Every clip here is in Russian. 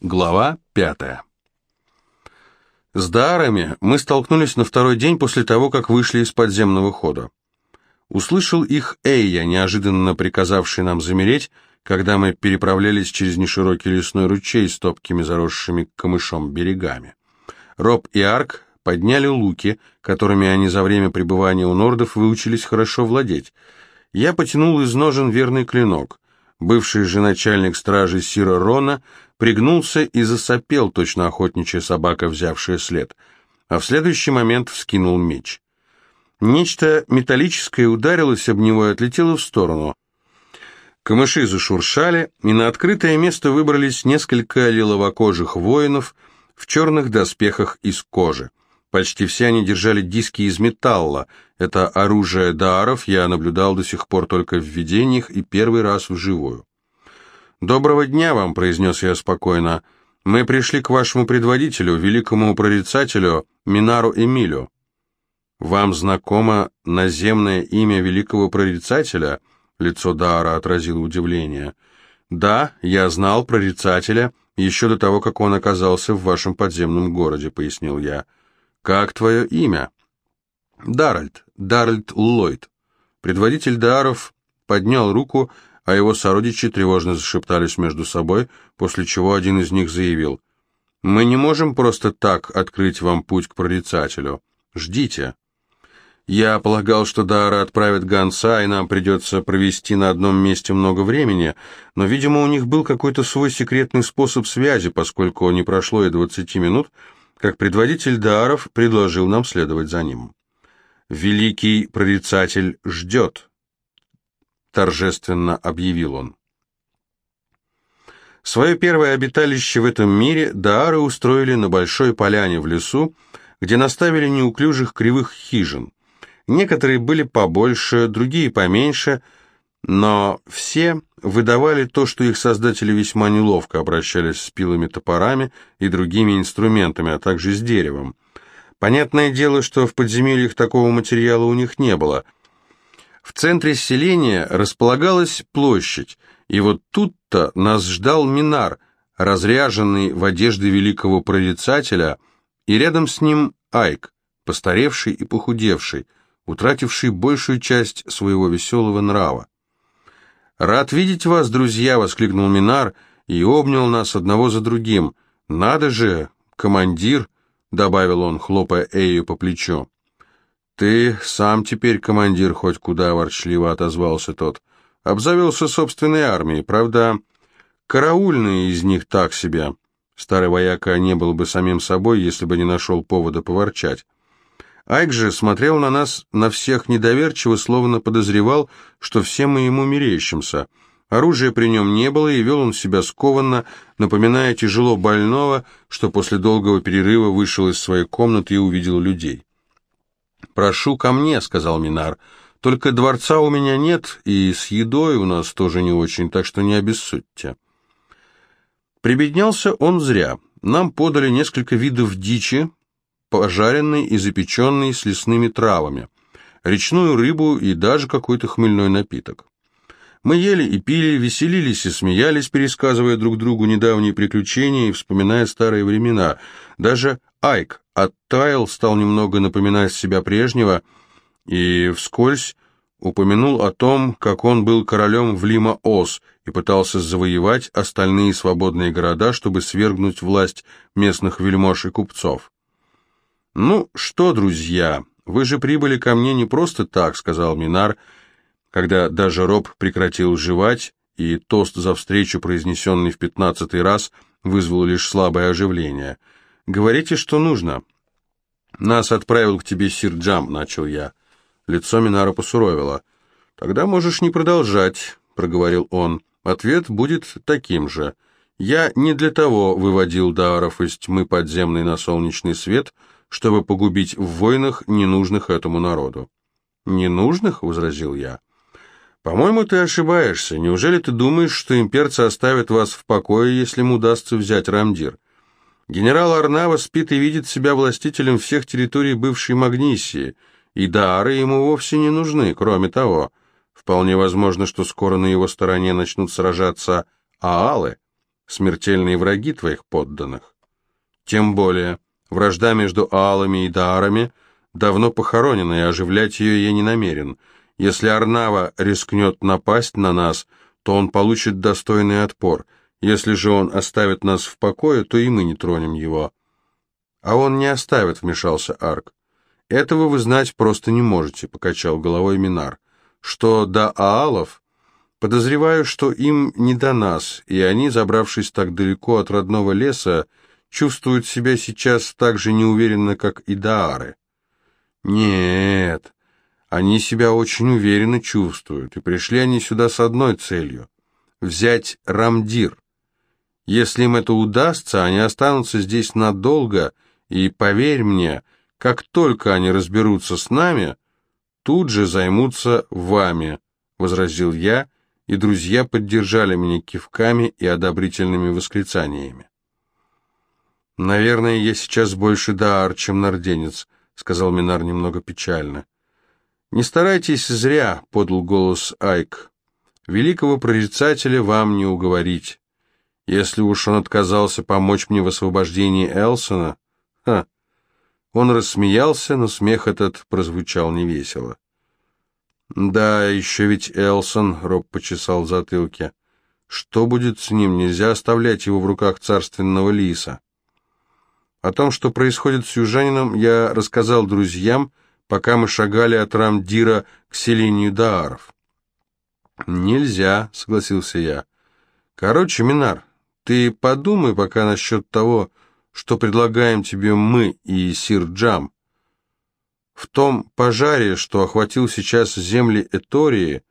Глава пятая. С Даарами мы столкнулись на второй день после того, как вышли из подземного хода. Услышал их Эйя, неожиданно приказавший нам замереть, когда мы переправлялись через неширокий лесной ручей с топкими заросшими камышом берегами. Роб и Арк подняли луки, которыми они за время пребывания у нордов выучились хорошо владеть. Я потянул из ножен верный клинок. Бывший же начальник стражи Сира Рона пригнулся и засопел, точно охотничья собака, взявшая след, а в следующий момент вскинул меч. Нечто металлическое ударилось об него и отлетело в сторону. Камыши зашуршали, и на открытое место выбрались несколько лиловокожих воинов в черных доспехах из кожи. Почти все они держали диски из металла. Это оружие дааров я наблюдал до сих пор только в видениях и первый раз вживую. «Доброго дня вам», — произнес я спокойно. «Мы пришли к вашему предводителю, великому прорицателю Минару Эмилю». «Вам знакомо наземное имя великого прорицателя?» Лицо Даара отразило удивление. «Да, я знал прорицателя еще до того, как он оказался в вашем подземном городе», — пояснил я. «Как твое имя?» «Даральд, Даральд Ллойд». Предводитель Дааров поднял руку, а его сородичи тревожно зашептались между собой, после чего один из них заявил, «Мы не можем просто так открыть вам путь к прорицателю. Ждите». Я полагал, что Дара отправит гонца, и нам придется провести на одном месте много времени, но, видимо, у них был какой-то свой секретный способ связи, поскольку не прошло и двадцати минут, как предводитель Дааров предложил нам следовать за ним. «Великий прорицатель ждет», — торжественно объявил он. Свое первое обиталище в этом мире Даары устроили на большой поляне в лесу, где наставили неуклюжих кривых хижин. Некоторые были побольше, другие поменьше — но все выдавали то, что их создатели весьма неловко обращались с пилами-топорами и другими инструментами, а также с деревом. Понятное дело, что в подземельях такого материала у них не было. В центре селения располагалась площадь, и вот тут-то нас ждал Минар, разряженный в одежды великого прорицателя, и рядом с ним Айк, постаревший и похудевший, утративший большую часть своего веселого нрава. «Рад видеть вас, друзья!» — воскликнул Минар и обнял нас одного за другим. «Надо же, командир!» — добавил он, хлопая Эю по плечу. «Ты сам теперь командир хоть куда», — ворчливо отозвался тот. «Обзавелся собственной армией, правда, караульные из них так себе». Старый вояка не был бы самим собой, если бы не нашел повода поворчать. Айк же смотрел на нас, на всех недоверчиво, словно подозревал, что все мы ему мерещимся. Оружия при нем не было, и вел он себя скованно, напоминая тяжело больного, что после долгого перерыва вышел из своей комнаты и увидел людей. «Прошу ко мне», — сказал Минар, — «только дворца у меня нет, и с едой у нас тоже не очень, так что не обессудьте». Прибеднялся он зря. Нам подали несколько видов дичи, пожаренный и запеченный с лесными травами, речную рыбу и даже какой-то хмельной напиток. Мы ели и пили, веселились и смеялись, пересказывая друг другу недавние приключения и вспоминая старые времена. Даже Айк оттаял, стал немного напоминать себя прежнего и вскользь упомянул о том, как он был королем в Лима-Оз и пытался завоевать остальные свободные города, чтобы свергнуть власть местных вельмож и купцов. «Ну что, друзья, вы же прибыли ко мне не просто так», — сказал Минар, когда даже Роб прекратил жевать, и тост за встречу, произнесенный в пятнадцатый раз, вызвал лишь слабое оживление. «Говорите, что нужно». «Нас отправил к тебе сир Джам», — начал я. Лицо Минара посуровило. «Тогда можешь не продолжать», — проговорил он. «Ответ будет таким же. Я не для того выводил Дааров из тьмы подземной на солнечный свет», — чтобы погубить в войнах ненужных этому народу. «Ненужных?» — возразил я. «По-моему, ты ошибаешься. Неужели ты думаешь, что имперцы оставят вас в покое, если им удастся взять Рамдир? Генерал Арнава спит и видит себя властителем всех территорий бывшей Магнисии, и дары ему вовсе не нужны. Кроме того, вполне возможно, что скоро на его стороне начнут сражаться аалы, смертельные враги твоих подданных. Тем более, вражда между Аалами и Даарами давно похоронена, и оживлять ее я не намерен. Если Арнава рискнет напасть на нас, то он получит достойный отпор. Если же он оставит нас в покое, то и мы не тронем его. А он не оставит, вмешался Арк. Этого вы знать просто не можете, покачал головой Минар. Что до Аалов, подозреваю, что им не до нас, и они, забравшись так далеко от родного леса, чувствуют себя сейчас так же неуверенно, как и Даары. Нет, они себя очень уверенно чувствуют, и пришли они сюда с одной целью — взять Рамдир. Если им это удастся, они останутся здесь надолго, и, поверь мне, как только они разберутся с нами, тут же займутся вами, — возразил я, и друзья поддержали меня кивками и одобрительными восклицаниями. «Наверное, я сейчас больше даар, чем нарденец», — сказал Минар немного печально. «Не старайтесь зря», — подал голос Айк. «Великого прорицателя вам не уговорить. Если уж он отказался помочь мне в освобождении Элсона...» Ха! Он рассмеялся, но смех этот прозвучал невесело. «Да, еще ведь Элсон», — Роб почесал в затылке. «Что будет с ним? Нельзя оставлять его в руках царственного лиса». О том, что происходит с южанином, я рассказал друзьям, пока мы шагали от Рамдира к селению Дааров. «Нельзя», — согласился я. «Короче, Минар, ты подумай пока насчет того, что предлагаем тебе мы и Сир Джам. В том пожаре, что охватил сейчас земли Этории,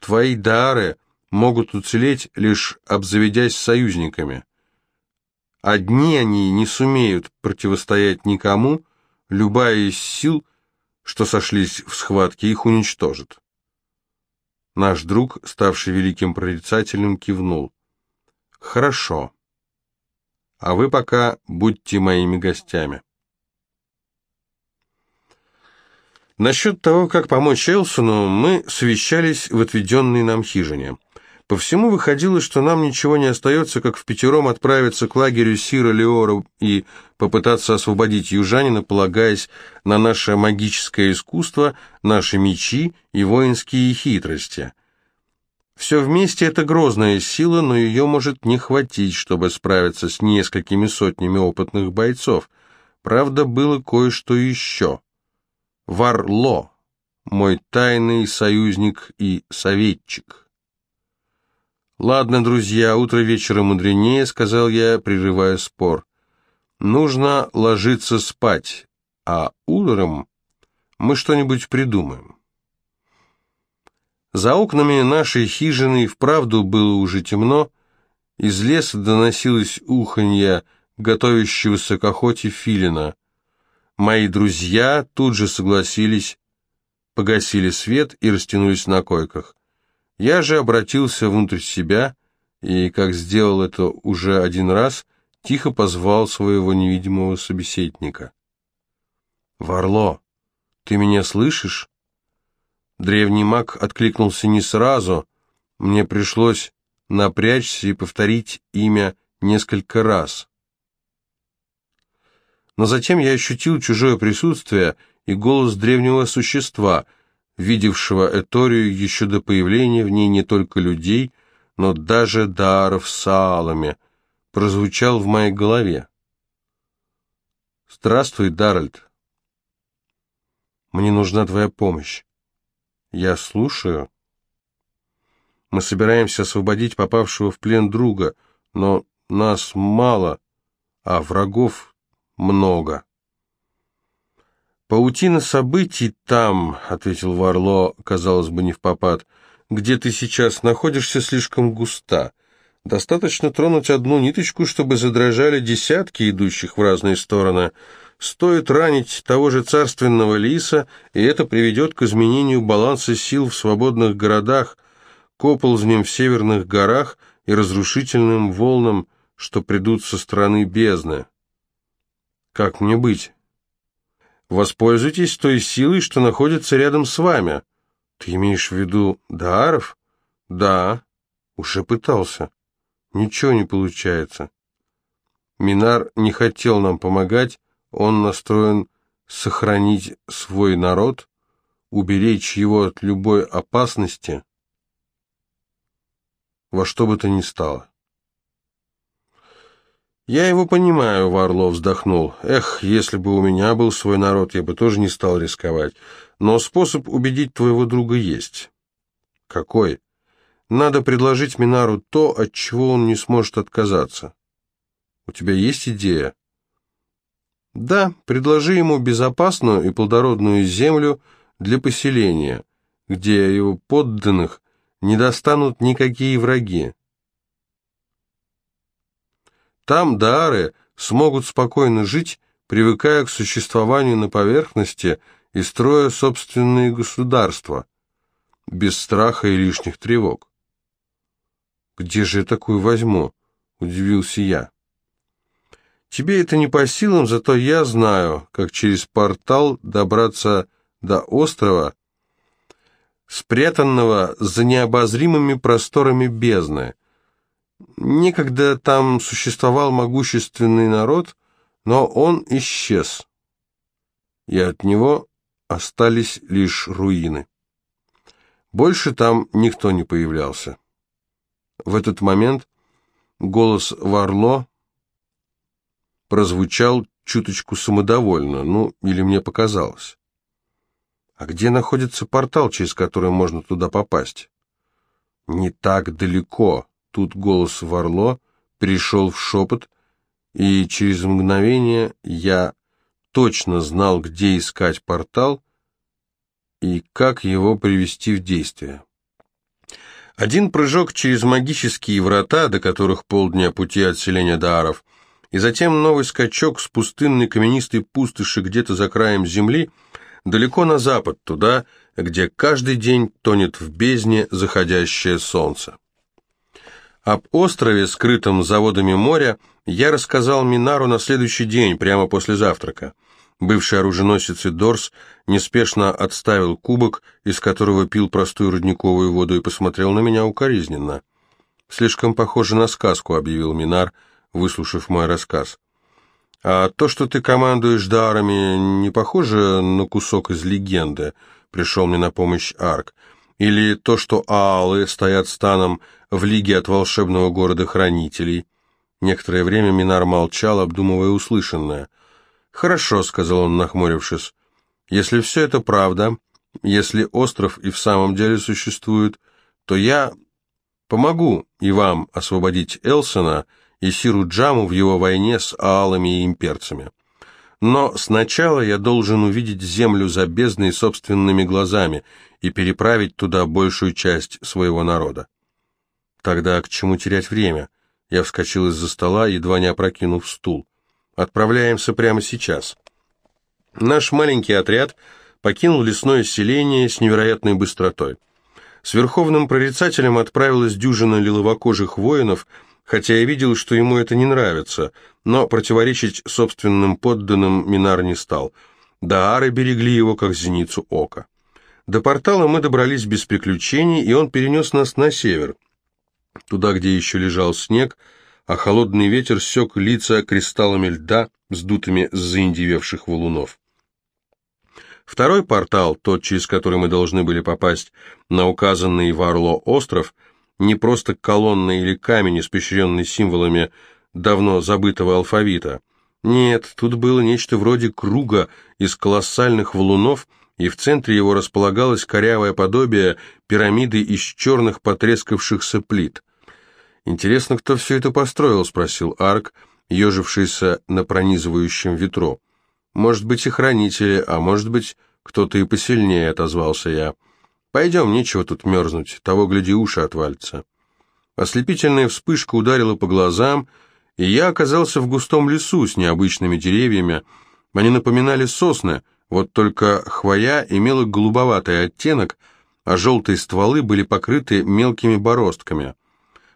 твои Даары могут уцелеть, лишь обзаведясь союзниками. Одни они не сумеют противостоять никому, любая из сил, что сошлись в схватке, их уничтожит. Наш друг, ставший великим прорицателем, кивнул. «Хорошо. А вы пока будьте моими гостями». Насчет того, как помочь Элсону, мы совещались в отведенной нам хижине. По всему выходило, что нам ничего не остается, как в пятером отправиться к лагерю Сира Леора и попытаться освободить южанина, полагаясь на наше магическое искусство, наши мечи и воинские хитрости. Все вместе это грозная сила, но ее может не хватить, чтобы справиться с несколькими сотнями опытных бойцов. Правда, было кое-что еще. Варло, мой тайный союзник и советчик. «Ладно, друзья, утро вечера мудренее», — сказал я, прерывая спор. «Нужно ложиться спать, а утром мы что-нибудь придумаем». За окнами нашей хижины вправду было уже темно, из леса доносилось уханье готовящегося к охоте филина. Мои друзья тут же согласились, погасили свет и растянулись на койках. Я же обратился внутрь себя и, как сделал это уже один раз, тихо позвал своего невидимого собеседника. «Варло, ты меня слышишь?» Древний маг откликнулся не сразу. Мне пришлось напрячься и повторить имя несколько раз. Но затем я ощутил чужое присутствие и голос древнего существа — видевшего Эторию еще до появления в ней не только людей, но даже даров с алами, прозвучал в моей голове. «Здравствуй, Даральд. Мне нужна твоя помощь. Я слушаю. Мы собираемся освободить попавшего в плен друга, но нас мало, а врагов много». «Паутина событий там», — ответил Варло, казалось бы, не в попад, — «где ты сейчас находишься, слишком густа. Достаточно тронуть одну ниточку, чтобы задрожали десятки идущих в разные стороны. Стоит ранить того же царственного лиса, и это приведет к изменению баланса сил в свободных городах, к оползням в северных горах и разрушительным волнам, что придут со стороны бездны. Как мне быть?» Воспользуйтесь той силой, что находится рядом с вами. Ты имеешь в виду Дааров? Да, уже пытался. Ничего не получается. Минар не хотел нам помогать, он настроен сохранить свой народ, уберечь его от любой опасности, во что бы то ни стало. «Я его понимаю», — Варлов вздохнул. «Эх, если бы у меня был свой народ, я бы тоже не стал рисковать. Но способ убедить твоего друга есть». «Какой?» «Надо предложить Минару то, от чего он не сможет отказаться». «У тебя есть идея?» «Да, предложи ему безопасную и плодородную землю для поселения, где его подданных не достанут никакие враги. Там даары смогут спокойно жить, привыкая к существованию на поверхности и строя собственные государства, без страха и лишних тревог. «Где же я такую возьму?» – удивился я. «Тебе это не по силам, зато я знаю, как через портал добраться до острова, спрятанного за необозримыми просторами бездны. Некогда там существовал могущественный народ, но он исчез, и от него остались лишь руины. Больше там никто не появлялся. В этот момент голос Варло прозвучал чуточку самодовольно, ну, или мне показалось. А где находится портал, через который можно туда попасть? Не так далеко, Тут голос Варло перешел в шепот, и через мгновение я точно знал, где искать портал и как его привести в действие. Один прыжок через магические врата, до которых полдня пути от селения Дааров, и затем новый скачок с пустынной каменистой пустоши где-то за краем земли, далеко на запад, туда, где каждый день тонет в бездне заходящее солнце. Об острове, скрытом заводами моря, я рассказал Минару на следующий день, прямо после завтрака. Бывший оруженосец Дорс неспешно отставил кубок, из которого пил простую родниковую воду, и посмотрел на меня укоризненно. «Слишком похоже на сказку», — объявил Минар, выслушав мой рассказ. «А то, что ты командуешь дарами, не похоже на кусок из легенды?» — пришел мне на помощь Арк. «Или то, что аалы стоят станом в лиге от волшебного города хранителей. Некоторое время Минар молчал, обдумывая услышанное. «Хорошо», — сказал он, нахмурившись. «Если все это правда, если остров и в самом деле существует, то я помогу и вам освободить Элсона и Сиру Джаму в его войне с аалами и имперцами. Но сначала я должен увидеть землю за бездной собственными глазами и переправить туда большую часть своего народа. Тогда к чему терять время? Я вскочил из-за стола, едва не опрокинув стул. Отправляемся прямо сейчас. Наш маленький отряд покинул лесное селение с невероятной быстротой. С верховным прорицателем отправилась дюжина лиловокожих воинов, хотя я видел, что ему это не нравится, но противоречить собственным подданным Минар не стал. Даары берегли его, как зеницу ока. До портала мы добрались без приключений, и он перенес нас на север – туда, где еще лежал снег, а холодный ветер сек лица кристаллами льда, сдутыми с заиндевевших валунов. Второй портал, тот, через который мы должны были попасть на указанный Варло остров, не просто колонна или камень, испещренный символами давно забытого алфавита. Нет, тут было нечто вроде круга из колоссальных валунов, и в центре его располагалось корявое подобие пирамиды из черных потрескавшихся плит. «Интересно, кто все это построил?» — спросил Арк, ежившийся на пронизывающем ветру. «Может быть, и хранители, а может быть, кто-то и посильнее», — отозвался я. «Пойдем, нечего тут мерзнуть, того, гляди, уши отвалятся». Ослепительная вспышка ударила по глазам, и я оказался в густом лесу с необычными деревьями. Они напоминали сосны, вот только хвоя имела голубоватый оттенок, а желтые стволы были покрыты мелкими бороздками —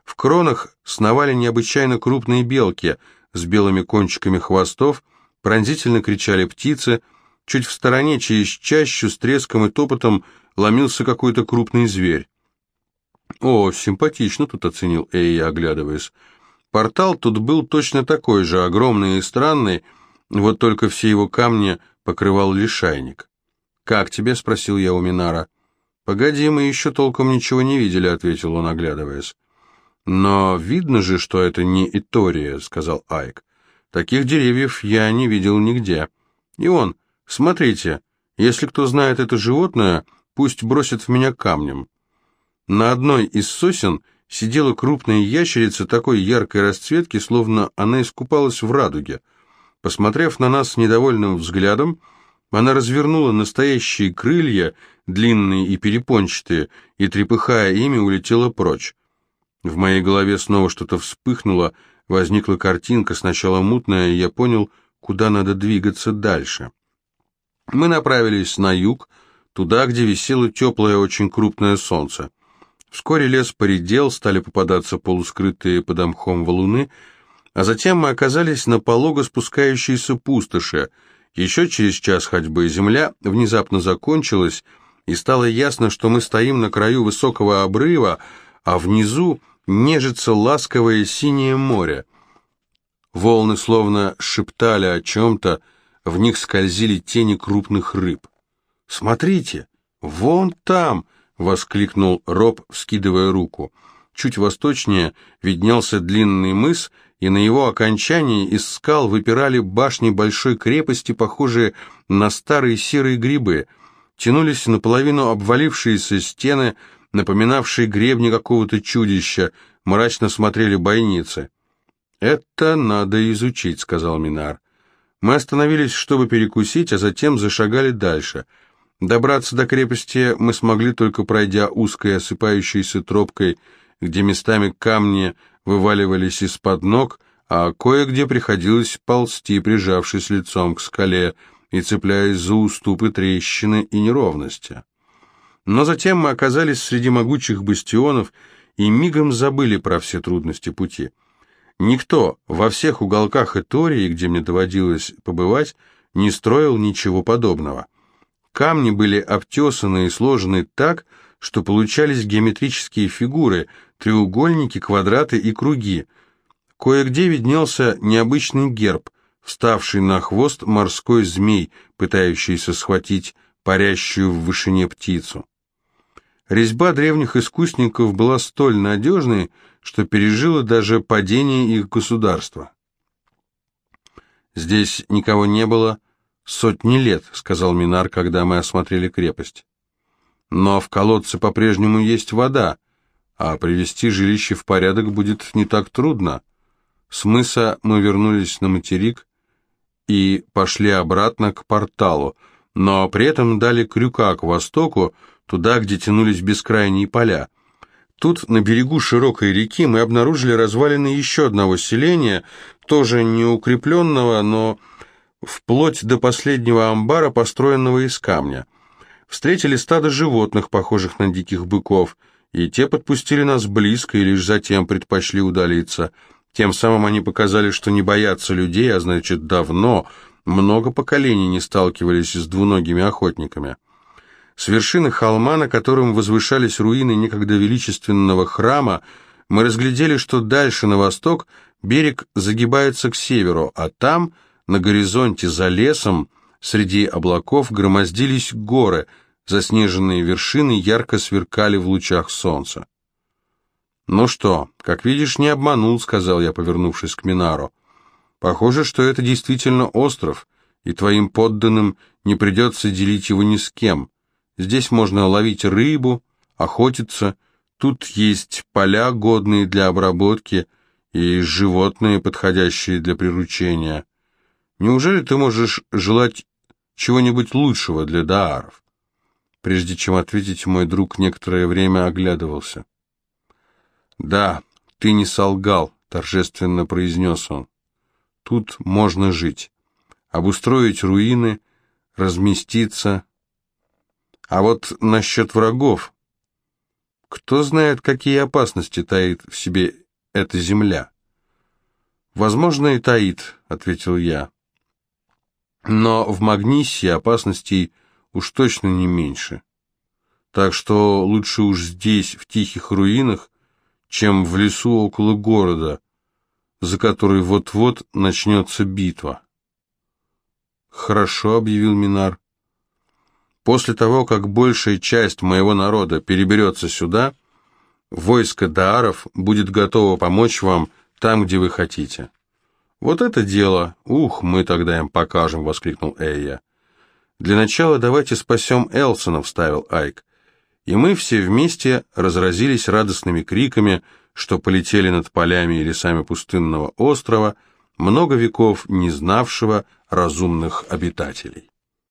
в кронах сновали необычайно крупные белки с белыми кончиками хвостов, пронзительно кричали птицы, чуть в стороне через чащу с треском и топотом ломился какой-то крупный зверь. «О, симпатично тут», — оценил Эй, оглядываясь. Портал тут был точно такой же, огромный и странный, вот только все его камни покрывал лишайник. «Как тебе?» — спросил я у Минара. «Погоди, мы еще толком ничего не видели», — ответил он, оглядываясь. «Но видно же, что это не Итория», — сказал Айк. «Таких деревьев я не видел нигде. И он, смотрите, если кто знает это животное, пусть бросит в меня камнем». На одной из сосен сидела крупная ящерица такой яркой расцветки, словно она искупалась в радуге. Посмотрев на нас с недовольным взглядом, она развернула настоящие крылья, длинные и перепончатые, и, трепыхая ими, улетела прочь. В моей голове снова что-то вспыхнуло, возникла картинка, сначала мутная, и я понял, куда надо двигаться дальше. Мы направились на юг, туда, где висело теплое, очень крупное солнце. Вскоре лес поредел, стали попадаться полускрытые под мхом валуны, а затем мы оказались на полого спускающейся пустоши — еще через час ходьбы земля внезапно закончилась, и стало ясно, что мы стоим на краю высокого обрыва, а внизу нежится ласковое синее море. Волны словно шептали о чем-то, в них скользили тени крупных рыб. «Смотрите, вон там!» — воскликнул Роб, вскидывая руку. Чуть восточнее виднелся длинный мыс, и на его окончании из скал выпирали башни большой крепости, похожие на старые серые грибы. Тянулись наполовину обвалившиеся стены, напоминавшие гребни какого-то чудища, мрачно смотрели бойницы. «Это надо изучить», — сказал Минар. Мы остановились, чтобы перекусить, а затем зашагали дальше. Добраться до крепости мы смогли только пройдя узкой осыпающейся тропкой, где местами камни вываливались из-под ног, а кое-где приходилось ползти, прижавшись лицом к скале и цепляясь за уступы трещины и неровности. Но затем мы оказались среди могучих бастионов и мигом забыли про все трудности пути. Никто во всех уголках Этории, где мне доводилось побывать, не строил ничего подобного. Камни были обтесаны и сложены так, что получались геометрические фигуры, треугольники, квадраты и круги. Кое-где виднелся необычный герб, вставший на хвост морской змей, пытающийся схватить парящую в вышине птицу. Резьба древних искусников была столь надежной, что пережила даже падение их государства. «Здесь никого не было сотни лет», — сказал Минар, когда мы осмотрели крепость. «Но в колодце по-прежнему есть вода а привести жилище в порядок будет не так трудно. С мыса мы вернулись на материк и пошли обратно к порталу, но при этом дали крюка к востоку, туда, где тянулись бескрайние поля. Тут, на берегу широкой реки, мы обнаружили развалины еще одного селения, тоже неукрепленного, но вплоть до последнего амбара, построенного из камня. Встретили стадо животных, похожих на диких быков – и те подпустили нас близко и лишь затем предпочли удалиться. Тем самым они показали, что не боятся людей, а значит, давно, много поколений не сталкивались с двуногими охотниками. С вершины холма, на котором возвышались руины некогда величественного храма, мы разглядели, что дальше, на восток, берег загибается к северу, а там, на горизонте, за лесом, среди облаков громоздились горы – Заснеженные вершины ярко сверкали в лучах солнца. «Ну что, как видишь, не обманул», — сказал я, повернувшись к Минару. «Похоже, что это действительно остров, и твоим подданным не придется делить его ни с кем. Здесь можно ловить рыбу, охотиться, тут есть поля, годные для обработки, и животные, подходящие для приручения. Неужели ты можешь желать чего-нибудь лучшего для дааров?» Прежде чем ответить, мой друг некоторое время оглядывался. «Да, ты не солгал», — торжественно произнес он. «Тут можно жить, обустроить руины, разместиться. А вот насчет врагов. Кто знает, какие опасности таит в себе эта земля?» «Возможно, и таит», — ответил я. «Но в Магнисе опасностей уж точно не меньше. Так что лучше уж здесь, в тихих руинах, чем в лесу около города, за который вот-вот начнется битва. «Хорошо», — объявил Минар. «После того, как большая часть моего народа переберется сюда, войско Дааров будет готово помочь вам там, где вы хотите». «Вот это дело! Ух, мы тогда им покажем!» — воскликнул Эйя. «Для начала давайте спасем Элсона», — вставил Айк и мы все вместе разразились радостными криками, что полетели над полями и лесами пустынного острова, много веков не знавшего разумных обитателей.